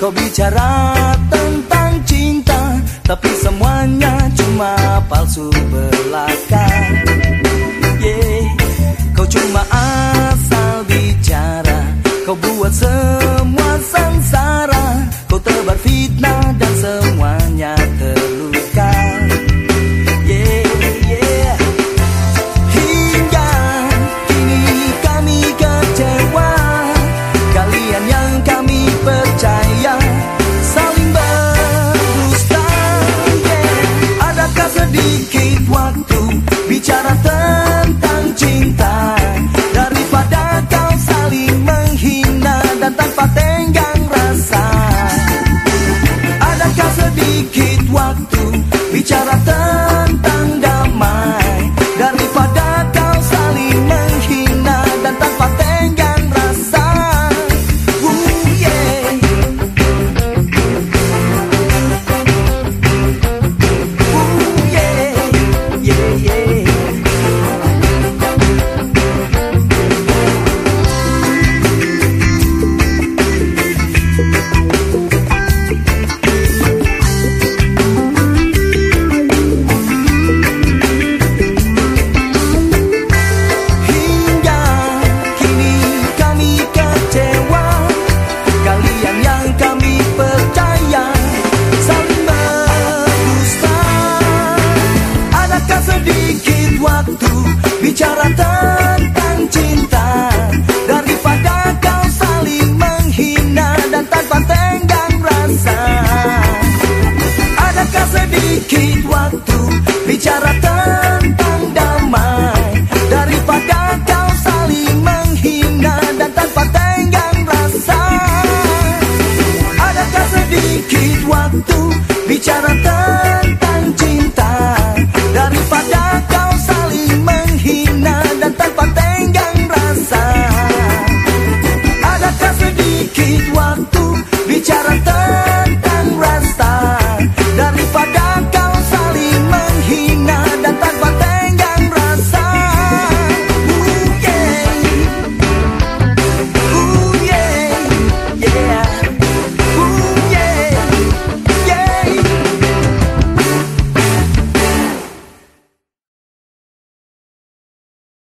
Kau bicara tentang cinta Tapi semuanya cuma palsu belaka yeah. Kau cuma asal bicara Kau buat semua sengsara Kau tebar. Bicharatan sedikit waktu. Bicara